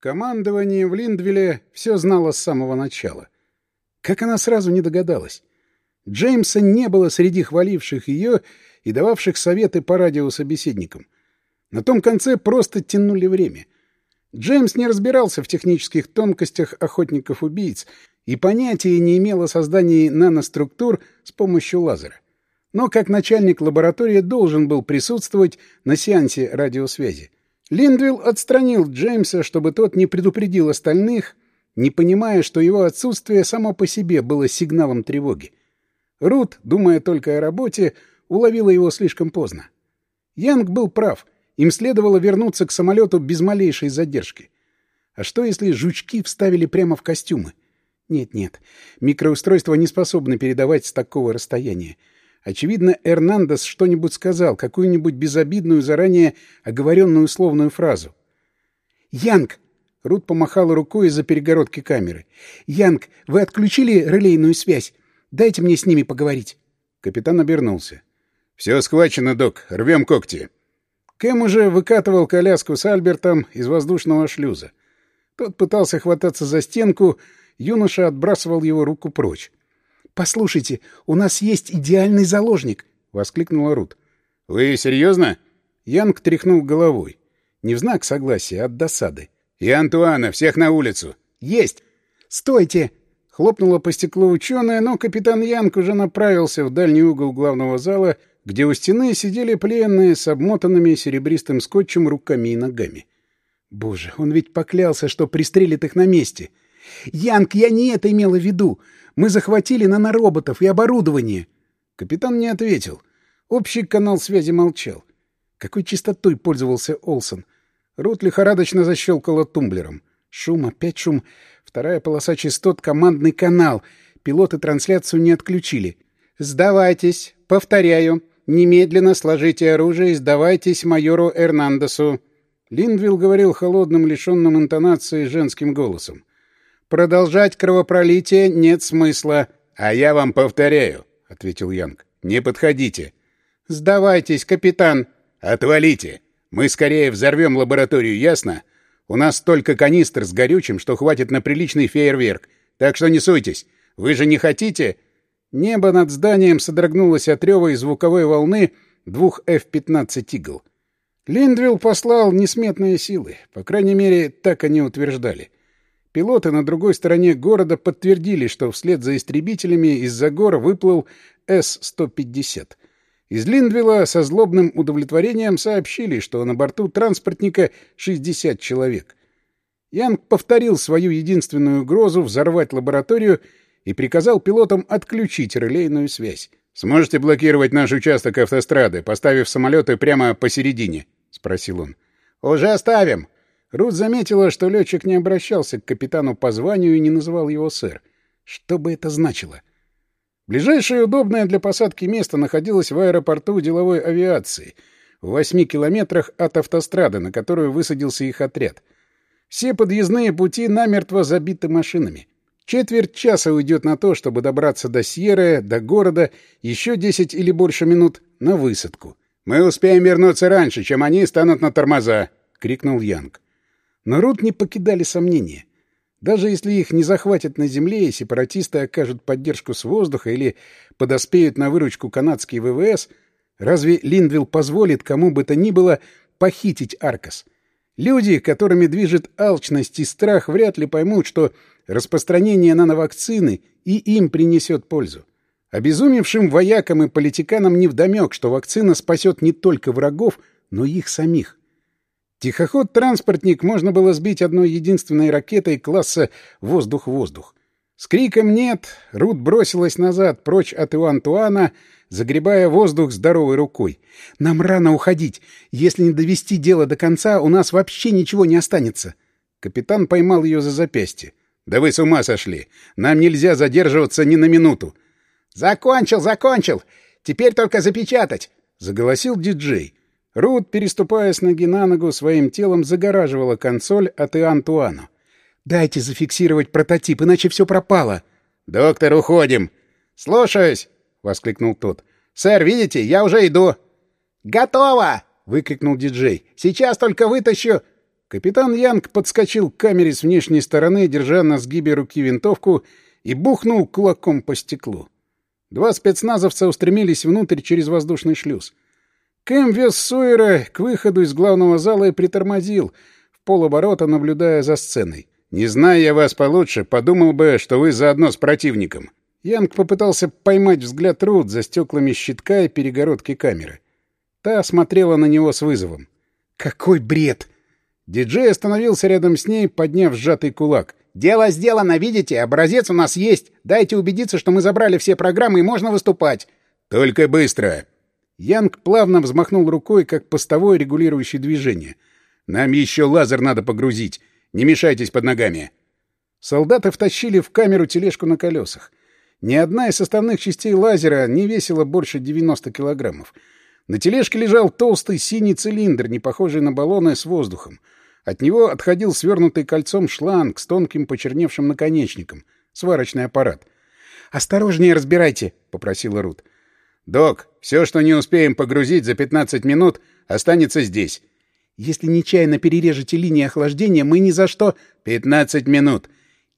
Командование в Линдвилле все знало с самого начала. Как она сразу не догадалась? Джеймса не было среди хваливших ее и дававших советы по радио собеседникам. На том конце просто тянули время. Джеймс не разбирался в технических тонкостях охотников-убийц и понятия не имел о создании наноструктур с помощью лазера. Но как начальник лаборатории должен был присутствовать на сеансе радиосвязи. Линдвилл отстранил Джеймса, чтобы тот не предупредил остальных, не понимая, что его отсутствие само по себе было сигналом тревоги. Рут, думая только о работе, уловила его слишком поздно. Янг был прав. Им следовало вернуться к самолету без малейшей задержки. А что, если жучки вставили прямо в костюмы? Нет-нет, микроустройства не способны передавать с такого расстояния. Очевидно, Эрнандес что-нибудь сказал, какую-нибудь безобидную, заранее оговоренную условную фразу. «Янг!» — Рут помахала рукой из-за перегородки камеры. «Янг, вы отключили релейную связь? Дайте мне с ними поговорить». Капитан обернулся. «Все схвачено, док. Рвем когти». Кэм уже выкатывал коляску с Альбертом из воздушного шлюза. Тот пытался хвататься за стенку, юноша отбрасывал его руку прочь. «Послушайте, у нас есть идеальный заложник!» — воскликнула Рут. «Вы серьезно?» Янг тряхнул головой. Не в знак согласия, а от досады. «И Антуана, всех на улицу!» «Есть!» «Стойте!» Хлопнула по стеклу ученая, но капитан Янг уже направился в дальний угол главного зала, где у стены сидели пленные с обмотанными серебристым скотчем руками и ногами. Боже, он ведь поклялся, что пристрелит их на месте. «Янг, я не это имела в виду! Мы захватили нанороботов и оборудование!» Капитан не ответил. Общий канал связи молчал. Какой чистотой пользовался Олсон? Рут лихорадочно защелкала тумблером. Шум, опять шум. Вторая полоса частот — командный канал. Пилоты трансляцию не отключили. «Сдавайтесь. Повторяю. Немедленно сложите оружие и сдавайтесь майору Эрнандесу». Линдвилл говорил холодным, лишенным интонации женским голосом. Продолжать кровопролитие нет смысла. — А я вам повторяю, — ответил Янг. — Не подходите. — Сдавайтесь, капитан. — Отвалите. Мы скорее взорвем лабораторию, ясно? У нас столько канистр с горючим, что хватит на приличный фейерверк. Так что не суйтесь. Вы же не хотите... Небо над зданием содрогнулось от рева и звуковой волны двух F-15 «Игл». Линдвилл послал несметные силы. По крайней мере, так они утверждали. Пилоты на другой стороне города подтвердили, что вслед за истребителями из-за гор выплыл С-150. Из Линдвилла со злобным удовлетворением сообщили, что на борту транспортника 60 человек. Янг повторил свою единственную угрозу взорвать лабораторию и приказал пилотам отключить релейную связь. «Сможете блокировать наш участок автострады, поставив самолеты прямо посередине?» — спросил он. «Уже оставим!» Рут заметила, что летчик не обращался к капитану по званию и не называл его сэр. Что бы это значило? Ближайшее удобное для посадки место находилось в аэропорту деловой авиации, в восьми километрах от автострады, на которую высадился их отряд. Все подъездные пути намертво забиты машинами. Четверть часа уйдет на то, чтобы добраться до Сьерры, до города, еще десять или больше минут на высадку. «Мы успеем вернуться раньше, чем они станут на тормоза!» — крикнул Янг. Рут не покидали сомнения. Даже если их не захватят на земле и сепаратисты окажут поддержку с воздуха или подоспеют на выручку канадские ВВС, разве Линдвилл позволит кому бы то ни было похитить Аркас? Люди, которыми движет алчность и страх, вряд ли поймут, что распространение нановакцины и им принесет пользу. Обезумевшим воякам и политиканам невдомек, что вакцина спасет не только врагов, но и их самих. Тихоход-транспортник можно было сбить одной единственной ракетой класса «воздух-воздух». С криком «нет» Рут бросилась назад, прочь от Иоантуана, загребая воздух здоровой рукой. «Нам рано уходить. Если не довести дело до конца, у нас вообще ничего не останется». Капитан поймал ее за запястье. «Да вы с ума сошли! Нам нельзя задерживаться ни на минуту!» «Закончил, закончил! Теперь только запечатать!» — заголосил диджей. Рут, переступая с ноги на ногу, своим телом загораживала консоль от Иантуану. «Дайте зафиксировать прототип, иначе все пропало!» «Доктор, уходим!» «Слушаюсь!» — воскликнул тот. «Сэр, видите, я уже иду!» «Готово!» — выкрикнул диджей. «Сейчас только вытащу...» Капитан Янг подскочил к камере с внешней стороны, держа на сгибе руки винтовку, и бухнул кулаком по стеклу. Два спецназовца устремились внутрь через воздушный шлюз. Кэм вез Сойера к выходу из главного зала и притормозил, в полоборота наблюдая за сценой. «Не зная я вас получше, подумал бы, что вы заодно с противником». Янг попытался поймать взгляд Рут за стеклами щитка и перегородки камеры. Та смотрела на него с вызовом. «Какой бред!» Диджей остановился рядом с ней, подняв сжатый кулак. «Дело сделано, видите? Образец у нас есть. Дайте убедиться, что мы забрали все программы и можно выступать». «Только быстро!» Янг плавно взмахнул рукой, как постовой регулирующий движение. «Нам еще лазер надо погрузить. Не мешайтесь под ногами». Солдаты втащили в камеру тележку на колесах. Ни одна из составных частей лазера не весила больше 90 килограммов. На тележке лежал толстый синий цилиндр, не похожий на баллоны с воздухом. От него отходил свернутый кольцом шланг с тонким почерневшим наконечником. Сварочный аппарат. «Осторожнее разбирайте», — попросила Рут. «Док, все, что не успеем погрузить за 15 минут, останется здесь». «Если нечаянно перережете линии охлаждения, мы ни за что...» «Пятнадцать минут».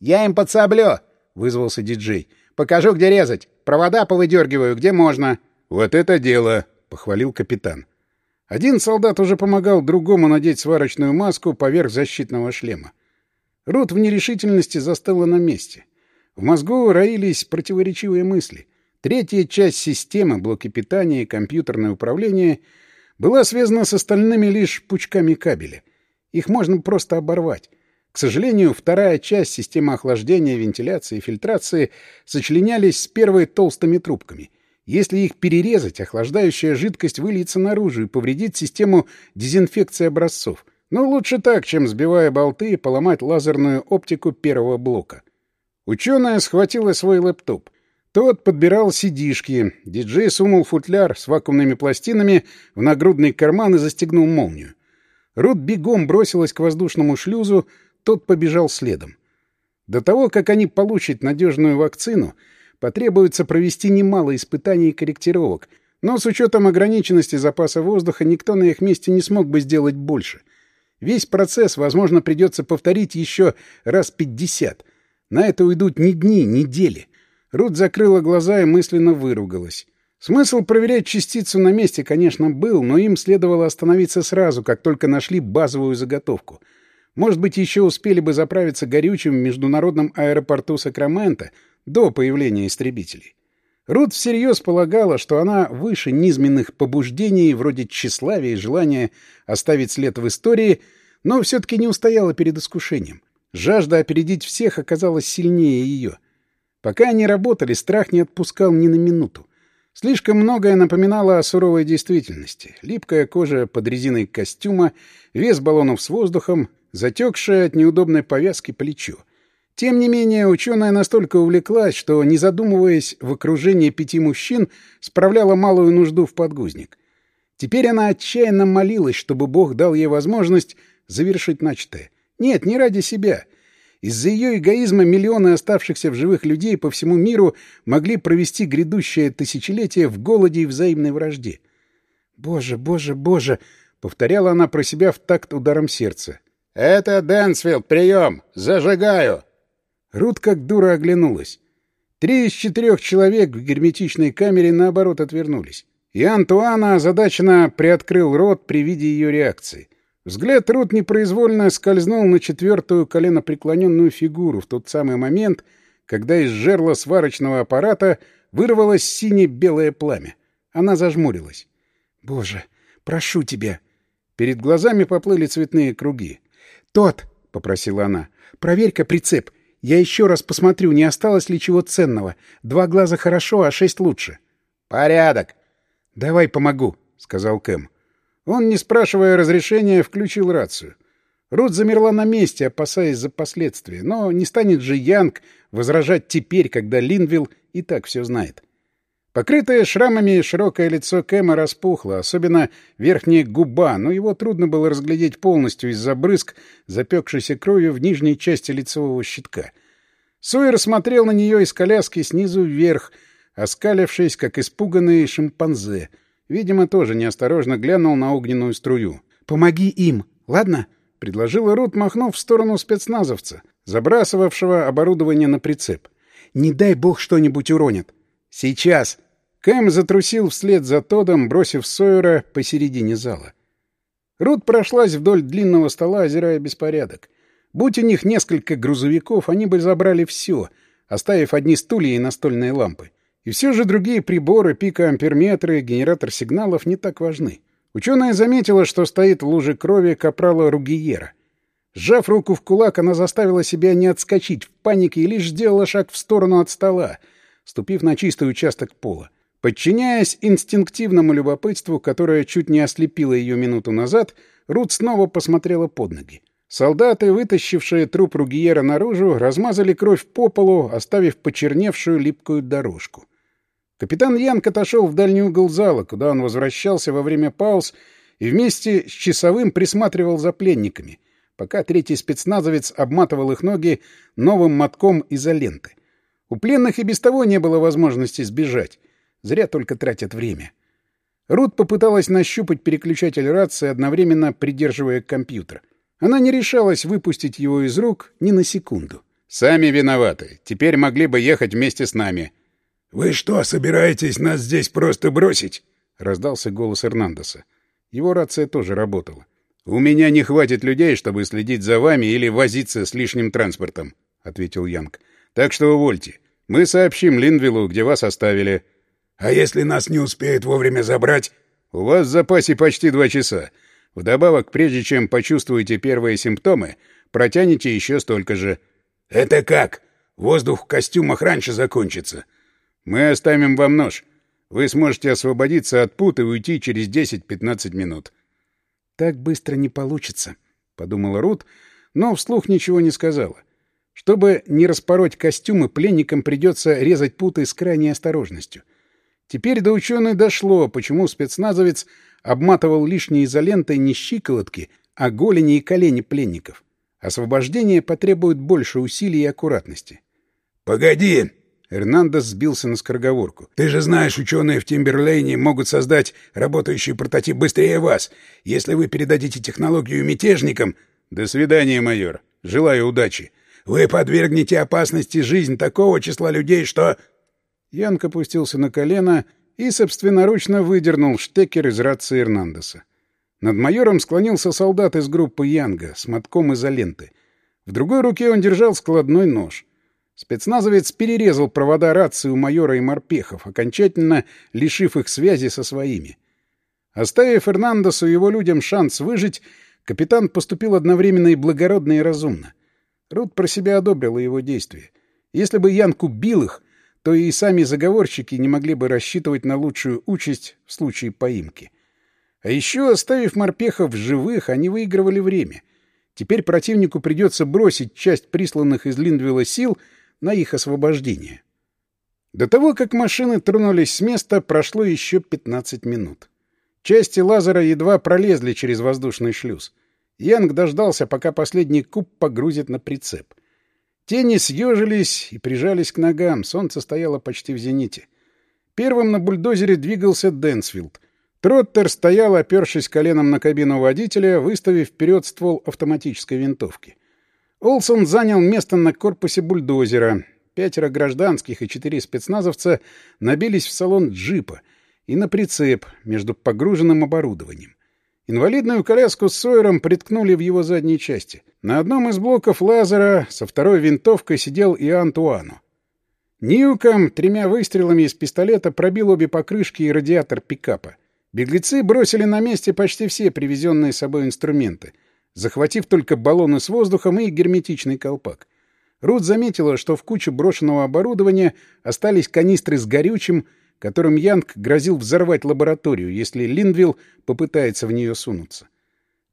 «Я им подсоблю», — вызвался диджей. «Покажу, где резать. Провода повыдергиваю, где можно». «Вот это дело», — похвалил капитан. Один солдат уже помогал другому надеть сварочную маску поверх защитного шлема. Рут в нерешительности застыла на месте. В мозгу роились противоречивые мысли. Третья часть системы, блоки питания и компьютерное управление, была связана с остальными лишь пучками кабеля. Их можно просто оборвать. К сожалению, вторая часть системы охлаждения, вентиляции и фильтрации сочленялись с первой толстыми трубками — если их перерезать, охлаждающая жидкость выльется наружу и повредит систему дезинфекции образцов. Но лучше так, чем, сбивая болты, поломать лазерную оптику первого блока. Ученая схватила свой лэптоп. Тот подбирал сидишки. Диджей сунул футляр с вакуумными пластинами в нагрудный карман и застегнул молнию. Рут бегом бросилась к воздушному шлюзу, тот побежал следом. До того, как они получат надежную вакцину — потребуется провести немало испытаний и корректировок, но с учетом ограниченности запаса воздуха никто на их месте не смог бы сделать больше. Весь процесс, возможно, придется повторить еще раз пятьдесят. На это уйдут не дни, недели. Рут закрыла глаза и мысленно выругалась. Смысл проверять частицу на месте, конечно, был, но им следовало остановиться сразу, как только нашли базовую заготовку. Может быть, еще успели бы заправиться горючим в международном аэропорту Сакраменто — до появления истребителей. Рут всерьез полагала, что она выше низменных побуждений вроде тщеславия и желания оставить след в истории, но все-таки не устояла перед искушением. Жажда опередить всех оказалась сильнее ее. Пока они работали, страх не отпускал ни на минуту. Слишком многое напоминало о суровой действительности. Липкая кожа под резиной костюма, вес баллонов с воздухом, затекшее от неудобной повязки плечо. Тем не менее, ученая настолько увлеклась, что, не задумываясь, в окружении пяти мужчин справляла малую нужду в подгузник. Теперь она отчаянно молилась, чтобы Бог дал ей возможность завершить начатое. Нет, не ради себя. Из-за ее эгоизма миллионы оставшихся в живых людей по всему миру могли провести грядущее тысячелетие в голоде и взаимной вражде. «Боже, боже, боже!» — повторяла она про себя в такт ударом сердца. «Это Дэнсфилд, прием! Зажигаю!» Рут как дура оглянулась. Три из четырех человек в герметичной камере наоборот отвернулись. И Антуана озадаченно приоткрыл рот при виде ее реакции. Взгляд Рут непроизвольно скользнул на четвертую коленопреклоненную фигуру в тот самый момент, когда из жерла сварочного аппарата вырвалось сине-белое пламя. Она зажмурилась. «Боже, прошу тебя!» Перед глазами поплыли цветные круги. «Тот!» — попросила она. «Проверь-ка прицеп. Я еще раз посмотрю, не осталось ли чего ценного. Два глаза хорошо, а шесть лучше. — Порядок. — Давай помогу, — сказал Кэм. Он, не спрашивая разрешения, включил рацию. Рут замерла на месте, опасаясь за последствия. Но не станет же Янг возражать теперь, когда Линвилл и так все знает. Покрытое шрамами широкое лицо Кэма распухло, особенно верхняя губа, но его трудно было разглядеть полностью из-за брызг, запекшейся кровью в нижней части лицевого щитка. Сойер смотрел на нее из коляски снизу вверх, оскалившись, как испуганный шимпанзе. Видимо, тоже неосторожно глянул на огненную струю. «Помоги им, ладно?» — предложила Рут, махнув в сторону спецназовца, забрасывавшего оборудование на прицеп. «Не дай бог что-нибудь уронит». «Сейчас!» Кэм затрусил вслед за Тодом, бросив Сойера посередине зала. Рут прошлась вдоль длинного стола, озирая беспорядок. Будь у них несколько грузовиков, они бы забрали все, оставив одни стулья и настольные лампы. И все же другие приборы, пикоамперметры, генератор сигналов не так важны. Ученая заметила, что стоит в луже крови капрала Ругиера. Сжав руку в кулак, она заставила себя не отскочить в панике и лишь сделала шаг в сторону от стола, ступив на чистый участок пола. Подчиняясь инстинктивному любопытству, которое чуть не ослепило ее минуту назад, Рут снова посмотрела под ноги. Солдаты, вытащившие труп Ругиера наружу, размазали кровь по полу, оставив почерневшую липкую дорожку. Капитан Янг отошел в дальний угол зала, куда он возвращался во время пауз и вместе с часовым присматривал за пленниками, пока третий спецназовец обматывал их ноги новым мотком изоленты. У пленных и без того не было возможности сбежать. Зря только тратят время. Рут попыталась нащупать переключатель рации, одновременно придерживая компьютер. Она не решалась выпустить его из рук ни на секунду. «Сами виноваты. Теперь могли бы ехать вместе с нами». «Вы что, собираетесь нас здесь просто бросить?» — раздался голос Эрнандеса. Его рация тоже работала. «У меня не хватит людей, чтобы следить за вами или возиться с лишним транспортом», — ответил Янг. «Так что увольте. Мы сообщим Линдвиллу, где вас оставили». «А если нас не успеют вовремя забрать?» «У вас в запасе почти два часа. Вдобавок, прежде чем почувствуете первые симптомы, протянете еще столько же». «Это как? Воздух в костюмах раньше закончится». «Мы оставим вам нож. Вы сможете освободиться от пут и уйти через 10-15 минут». «Так быстро не получится», — подумала Рут, но вслух ничего не сказала. Чтобы не распороть костюмы, пленникам придется резать путы с крайней осторожностью. Теперь до ученой дошло, почему спецназовец обматывал лишней изолентой не щиколотки, а голени и колени пленников. Освобождение потребует больше усилий и аккуратности. «Погоди!» Эрнандес сбился на скороговорку. «Ты же знаешь, ученые в Тимберлейне могут создать работающий прототип быстрее вас. Если вы передадите технологию мятежникам...» «До свидания, майор. Желаю удачи». «Вы подвергнете опасности жизнь такого числа людей, что...» Янг опустился на колено и собственноручно выдернул штекер из рации Эрнандеса. Над майором склонился солдат из группы Янга с мотком изоленты. В другой руке он держал складной нож. Спецназовец перерезал провода рации у майора и морпехов, окончательно лишив их связи со своими. Оставив Фернандесу и его людям шанс выжить, капитан поступил одновременно и благородно, и разумно. Рут про себя одобрила его действия. Если бы Янг убил их, то и сами заговорщики не могли бы рассчитывать на лучшую участь в случае поимки. А еще, оставив морпехов живых, они выигрывали время. Теперь противнику придется бросить часть присланных из Линдвилла сил — на их освобождение. До того, как машины тронулись с места, прошло еще 15 минут. Части лазера едва пролезли через воздушный шлюз. Янг дождался, пока последний куб погрузит на прицеп. Тени съежились и прижались к ногам, солнце стояло почти в зените. Первым на бульдозере двигался Дэнсфилд. Троттер стоял, опершись коленом на кабину водителя, выставив вперед ствол автоматической винтовки. Олсон занял место на корпусе бульдозера. Пятеро гражданских и четыре спецназовца набились в салон джипа и на прицеп между погруженным оборудованием. Инвалидную коляску с Сойером приткнули в его задней части. На одном из блоков лазера со второй винтовкой сидел и Антуану. Ньюком тремя выстрелами из пистолета пробил обе покрышки и радиатор пикапа. Беглецы бросили на месте почти все привезенные с собой инструменты — захватив только баллоны с воздухом и герметичный колпак. Рут заметила, что в куче брошенного оборудования остались канистры с горючим, которым Янг грозил взорвать лабораторию, если Линдвилл попытается в нее сунуться.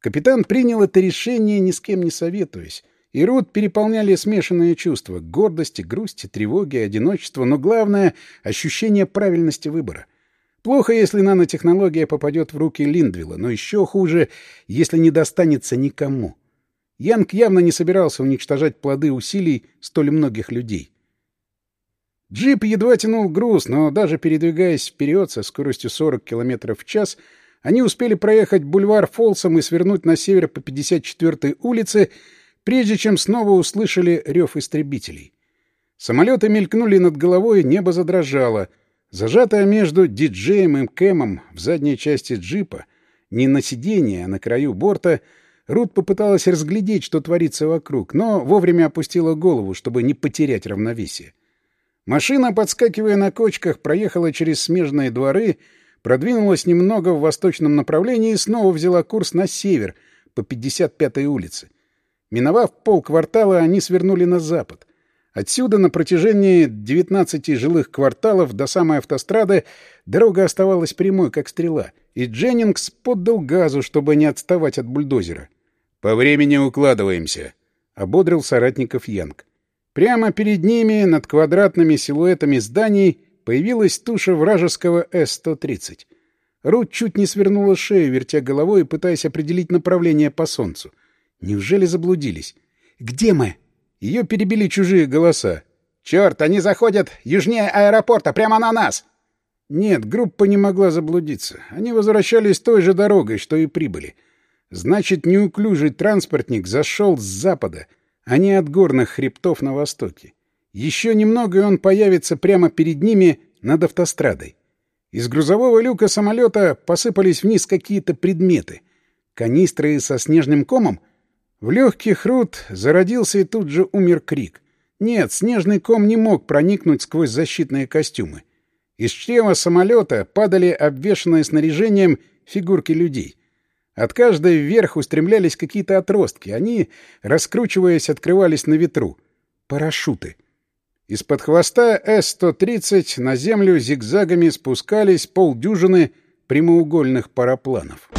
Капитан принял это решение, ни с кем не советуясь, и Рут переполняли смешанные чувства — гордости, грусти, тревоги, одиночества, но главное — ощущение правильности выбора — Плохо, если нанотехнология попадет в руки Линдвилла, но еще хуже, если не достанется никому. Янг явно не собирался уничтожать плоды усилий столь многих людей. Джип едва тянул груз, но даже передвигаясь вперед со скоростью 40 км в час, Они успели проехать бульвар Фолсом и свернуть на север по 54-й улице, прежде чем снова услышали рев истребителей. Самолеты мелькнули над головой, небо задрожало. Зажатое между диджеем и Кэмом в задней части джипа, не на сиденье, а на краю борта, Рут попыталась разглядеть, что творится вокруг, но вовремя опустила голову, чтобы не потерять равновесие. Машина, подскакивая на кочках, проехала через смежные дворы, продвинулась немного в восточном направлении и снова взяла курс на север, по 55-й улице. Миновав полквартала, они свернули на запад. Отсюда на протяжении 19 жилых кварталов до самой автострады дорога оставалась прямой, как стрела, и Дженнингс поддал газу, чтобы не отставать от бульдозера. «По времени укладываемся», — ободрил соратников Янг. Прямо перед ними, над квадратными силуэтами зданий, появилась туша вражеского С-130. Рут чуть не свернула шею, вертя головой и пытаясь определить направление по солнцу. Неужели заблудились? «Где мы?» Ее перебили чужие голоса. «Черт, они заходят южнее аэропорта, прямо на нас!» Нет, группа не могла заблудиться. Они возвращались той же дорогой, что и прибыли. Значит, неуклюжий транспортник зашел с запада, а не от горных хребтов на востоке. Еще немного, и он появится прямо перед ними над автострадой. Из грузового люка самолета посыпались вниз какие-то предметы. Канистры со снежным комом? В легких Рут зародился и тут же умер крик. Нет, снежный ком не мог проникнуть сквозь защитные костюмы. Из чрева самолета падали обвешанные снаряжением фигурки людей. От каждой вверх устремлялись какие-то отростки. Они, раскручиваясь, открывались на ветру. Парашюты. Из-под хвоста С-130 на землю зигзагами спускались полдюжины прямоугольных парапланов.